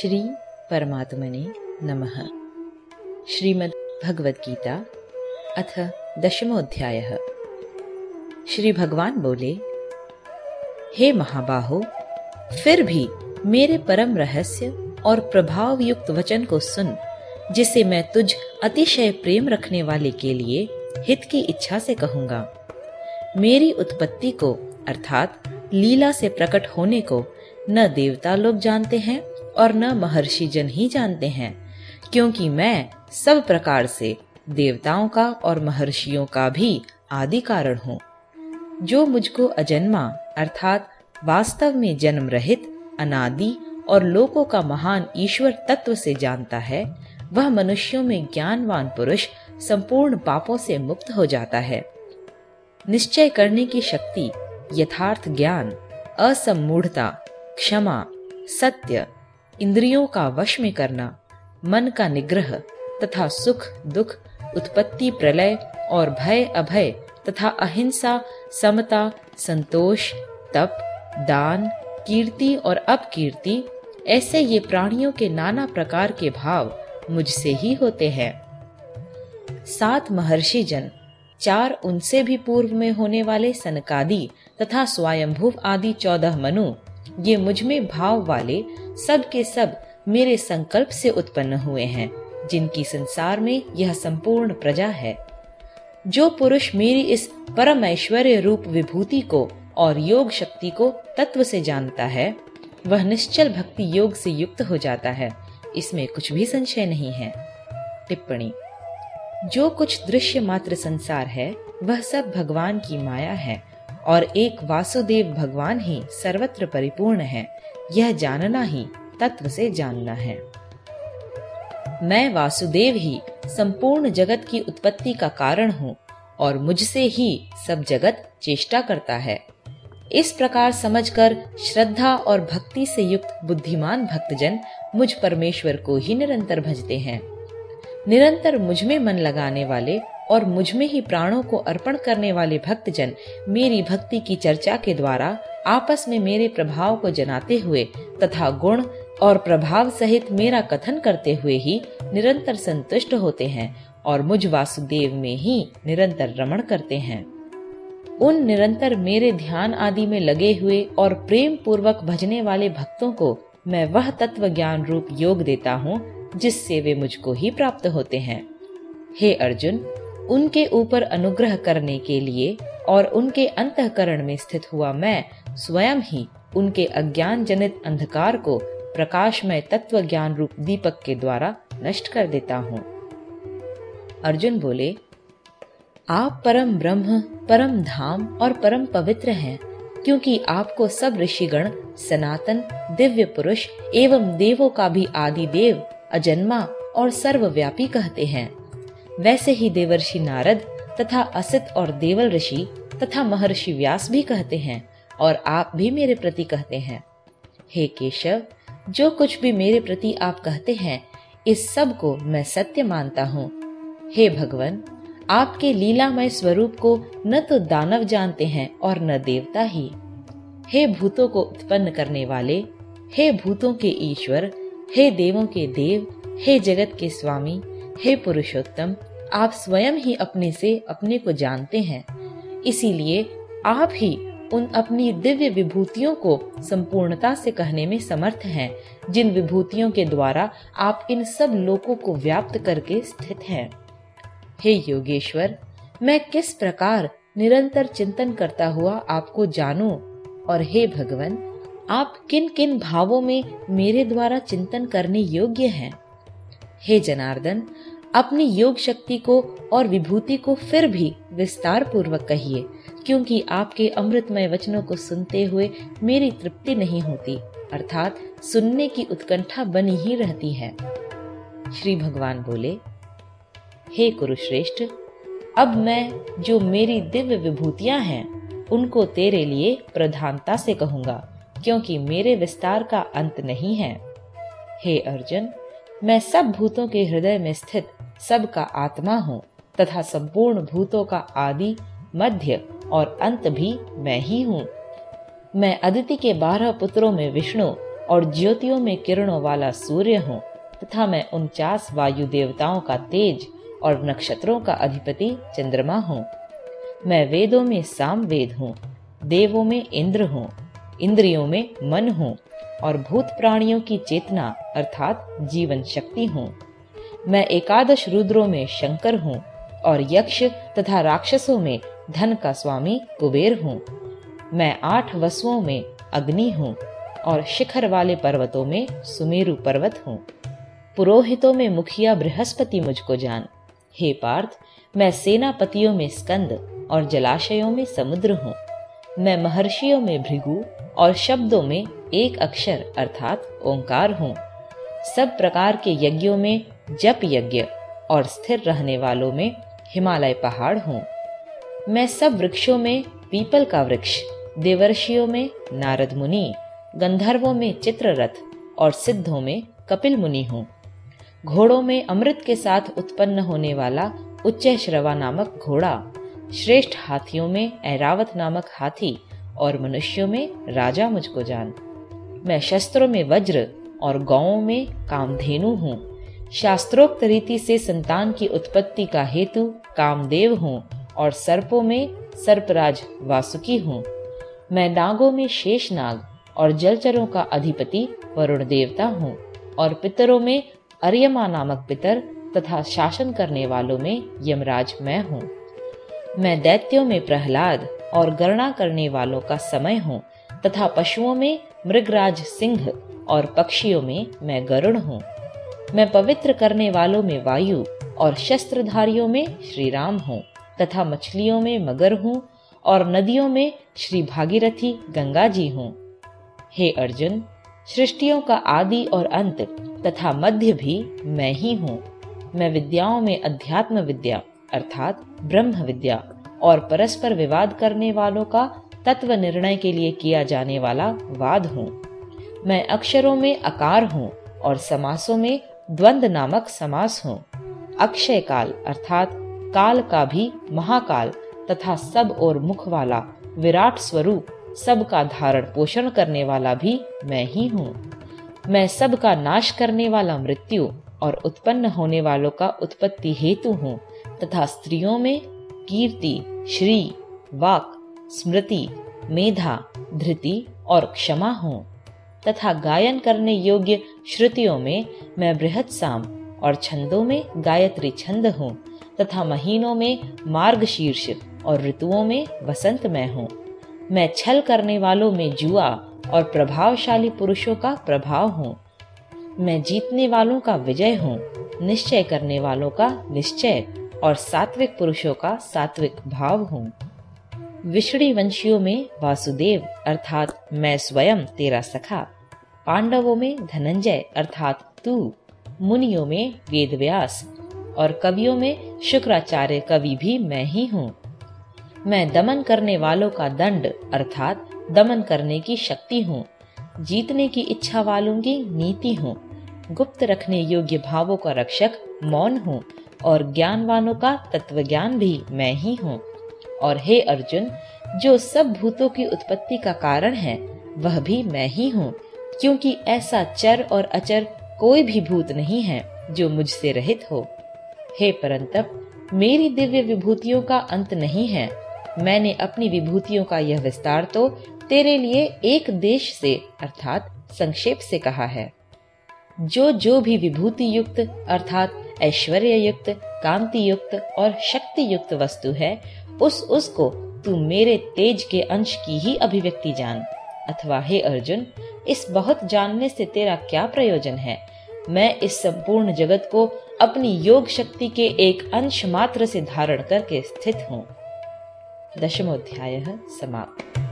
श्री परमात्मने नमः। श्रीमद् भगवत गीता अथ दशमोध्यायः। श्री भगवान बोले, हे महाबाहो, फिर भी मेरे परम रहस्य और प्रभाव युक्त वचन को सुन, जिसे मैं तुझ अतिशय प्रेम रखने वाले के लिए हित की इच्छा से कहूँगा। मेरी उत्पत्ति को, अर्थात लीला से प्रकट होने को, न देवता लोग जानते हैं और न महर्षि जन ही जानते हैं, क्योंकि मैं सब प्रकार से देवताओं का और महर्षियों का भी आदि कारण हूँ। जो मुझको अजन्मा अर्थात वास्तव में जन्म रहित, अनादि और लोकों का महान ईश्वर तत्व से जानता है, वह मनुष्यों में ज्ञानवान पुरुष संपूर्ण पापों से मुक्त हो जाता है। निश्चय करने की शक्ति, यथार्थ ज्ञान असमूढ़ता क्षमा, सत्य इंद्रियों का वश में करना, मन का निग्रह तथा सुख, दुख, उत्पत्ति, प्रलय और भय, अभय तथा अहिंसा, समता, संतोष, तप, दान, कीर्ति और अपकीर्ति, ऐसे ये प्राणियों के नाना प्रकार के भाव मुझसे ही होते हैं। सात महर्षि जन चार उनसे भी पूर्व में होने वाले सनकादि तथा स्वयंभुव आदि चौदह मनु ये मुझमें भाव वाले सब के सब मेरे संकल्प से उत्पन्न हुए हैं, जिनकी संसार में यह संपूर्ण प्रजा है। जो पुरुष मेरी इस परम ऐश्वर्य रूप विभूति को और योग शक्ति को तत्व से जानता है, वह निश्चल भक्ति योग से युक्त हो जाता है। इसमें कुछ भी संशय नहीं है। टिप्पणी। जो कुछ दृश्य मात्र संसार है, वह सब भगवान की माया है और एक वासुदेव भगवान ही सर्वत्र परिपूर्ण है। यह जानना ही, तत्व से जानना है। मैं वासुदेव ही संपूर्ण जगत की उत्पत्ति का कारण हूँ और मुझसे ही सब जगत चेष्टा करता है। इस प्रकार समझकर श्रद्धा और भक्ति से युक्त बुद्धिमान भक्तजन मुझ परमेश्वर को ही निरंतर भजते हैं। निरंतर मुझमें मन लगाने वाले और मुझमें ही प्राणों को अर्पण करने वाले भक्तजन मेरी भक्ति की चर्चा के द्वारा आपस में मेरे प्रभाव को जनाते हुए तथा गुण और प्रभाव सहित मेरा कथन करते हुए ही निरंतर संतुष्ट होते हैं और मुझ वासुदेव में ही निरंतर रमण करते हैं। उन निरंतर मेरे ध्यान आदि में लगे हुए और प्रेम पूर्वक भजने वाले भक्तों को मैं वह तत्व ज्ञान रूप योग देता हूँ, जिससे वे मुझको ही प्राप्त होते हैं। हे अर्जुन उनके ऊपर अनुग्रह करने के लिए और उनके अंतकरण में स्थित हुआ मैं स्वयं ही उनके अज्ञान जनित अंधकार को प्रकाशमय तत्व ज्ञान रूप दीपक के द्वारा नष्ट कर देता हूँ। अर्जुन बोले, आप परम ब्रह्म, परम धाम और परम पवित्र हैं, क्योंकि आपको सब ऋषिगण, सनातन, दिव्य पुरुष एवं देवों का भी आदि देव अजन्मा और सर्वव्यापी कहते हैं। वैसे ही देवर्षि नारद तथा असित और देवल ऋषि तथा महर्षि व्यास भी कहते हैं और आप भी मेरे प्रति कहते हैं। हे केशव, जो कुछ भी मेरे प्रति आप कहते हैं, इस सबको मैं सत्य मानता हूँ। हे भगवान, आपके लीलामय स्वरूप को न तो दानव जानते हैं और न देवता ही। हे भूतों को उत्पन्न करने वाले, हे भूतों के ईश्वर, हे देवों के देव, हे जगत के स्वामी हे पुरुषोत्तम, आप स्वयं ही अपने से अपने को जानते हैं। इसीलिए आप ही उन अपनी दिव्य विभूतियों को संपूर्णता से कहने में समर्थ हैं, जिन विभूतियों के द्वारा आप इन सब लोकों को व्याप्त करके स्थित हैं। हे योगेश्वर, मैं किस प्रकार निरंतर चिंतन करता हुआ आपको जानूं? और हे भगवान, आप किन किन भावों में मेरे द्वारा चिंतन करने योग्य हैं? हे जनार्दन, अपनी योग शक्ति को और विभूति को फिर भी विस्तार पूर्वक कहिए, क्योंकि आपके अमृतमय वचनों को सुनते हुए मेरी तृप्ति नहीं होती, अर्थात सुनने की उत्कंठा बनी ही रहती है। श्री भगवान बोले, हे कुरुश्रेष्ठ, अब मैं जो मेरी दिव्य विभूतियाँ हैं, उनको तेरे लिए प्रधानता से कहूँगा, क्योंकि मेरे विस्तार का अंत नहीं है। हे अर्जुन मैं सब भूतों के हृदय में स्थित सब का आत्मा हूँ, तथा संपूर्ण भूतों का आदि, मध्य और अंत भी मैं ही हूँ। मैं अदिति के बारह पुत्रों में विष्णु और ज्योतियों में किरणों वाला सूर्य हूँ, तथा मैं उनचास वायु देवताओं का तेज और नक्षत्रों का अधिपति चंद्रमा हूँ। मैं वेदों में साम वेद हूँ, देवों में इंद्र हूँ, इंद्रियों में मन हूँ और भूत प्राणियों की चेतना अर्थात जीवन शक्ति हूँ। मैं एकादश रुद्रों में शंकर हूँ और यक्ष तथा राक्षसों में धन का स्वामी कुबेर हूँ। मैं आठ वसुओं में अग्नि हूँ और शिखर वाले पर्वतों में सुमेरु पर्वत हूँ। पुरोहितों में मुखिया बृहस्पति मुझको जान। हे पार्थ, मैं सेनापतियों में स्कंद और जलाशयों में समुद्र हूँ। मैं महर्षियों में भृगु और शब्दों में एक अक्षर अर्थात ओंकार हूँ। सब प्रकार के यज्ञों में जप यज्ञ और स्थिर रहने वालों में हिमालय पहाड़ हूँ। मैं सब वृक्षों में पीपल का वृक्ष, देवर्षियों में नारद मुनि, गंधर्वों में चित्ररथ और सिद्धों में कपिल मुनि हूँ। घोड़ों में अमृत के साथ उत्पन्न होने वाला उच्च श्रवा नामक घोड़ा, श्रेष्ठ हाथियों में ऐरावत नामक हाथी और मनुष्यों में राजा मुझको जान। मैं शस्त्रों में वज्र और गौों में कामधेनु हूँ। शास्त्रोक्त रीति से संतान की उत्पत्ति का हेतु कामदेव हूँ और सर्पों में सर्पराज वासुकी हूँ। मैं नागों में शेष नाग और जलचरों का अधिपति वरुण देवता हूँ और पितरों में अर्यमा नामक पितर तथा शासन करने वालों में यमराज मैं हूँ। मैं दैत्यों में प्रहलाद और गणना करने वालों का समय हूँ तथा पशुओं में मृगराज सिंह और पक्षियों में मैं गरुण हूँ। मैं पवित्र करने वालों में वायु और शस्त्रधारियों में श्री राम हूँ तथा मछलियों में मगर हूँ और नदियों में श्री भागीरथी गंगा जी हूँ। हे अर्जुन, सृष्टियों का आदि और अंत तथा मध्य भी मैं ही हूँ। मैं विद्याओं में अध्यात्म विद्या अर्थात ब्रह्म विद्या और परस्पर विवाद करने वालों का तत्व निर्णय के लिए किया जाने वाला वाद हूँ। मैं अक्षरों में अकार हूँ और समासों में द्वंद नामक समास हूँ। अक्षय काल अर्थात काल का भी महाकाल तथा सब और मुख वाला विराट स्वरूप सब का धारण पोषण करने वाला भी मैं ही हूँ। मैं सब का नाश करने वाला मृत्यु और उत्पन्न होने वालों का उत्पत्ति हेतु हूँ तथा स्त्रियों में कीर्ति, श्री, वाक स्मृति, मेधा, धृति और क्षमा हूँ, तथा गायन करने योग्य श्रुतियों में मैं बृहत साम और छंदों में गायत्री छंद हूँ, तथा महीनों में मार्ग शीर्ष और ऋतुओं में वसंत मैं हूँ। मैं छल करने वालों में जुआ और प्रभावशाली पुरुषों का प्रभाव हूँ। मैं जीतने वालों का विजय हूँ, निश्चय करने वालों का निश्चय और सात्विक पुरुषों का सात्विक भाव हूँ। विषड़ी वंशियों में वासुदेव, अर्थात मैं स्वयं तेरा सखा। पांडवों में धनंजय, अर्थात तू। मुनियों में वेदव्यास। और कवियों में शुक्राचार्य कवि भी मैं ही हूँ। मैं दमन करने वालों का दंड, अर्थात दमन करने की शक्ति हूँ। जीतने की इच्छा वालों की नीति हूँ। गुप्त रखने योग्य भावों का रक्षक मौन हूँ। और ज्ञानवानों का तत्व ज्ञान भी मैं ही हूँ। और हे अर्जुन, जो सब भूतों की उत्पत्ति का कारण है, वह भी मैं ही हूँ, क्योंकि ऐसा चर और अचर कोई भी भूत नहीं है जो मुझसे रहित हो। हे परंतप, मेरी दिव्य विभूतियों का अंत नहीं है। मैंने अपनी विभूतियों का यह विस्तार तो तेरे लिए एक देश से, अर्थात संक्षेप से कहा है। जो जो भी विभूति युक्त अर्थात ऐश्वर्य युक्त कांति युक्त और शक्ति युक्त वस्तु है उस उसको तू मेरे तेज के अंश की ही अभिव्यक्ति जान। अथवा, हे अर्जुन, इस बहुत जानने से तेरा क्या प्रयोजन है? मैं इस संपूर्ण जगत को अपनी योग शक्ति के एक अंश मात्र से धारण करके स्थित हूँ। दशमोध्याय समाप्त।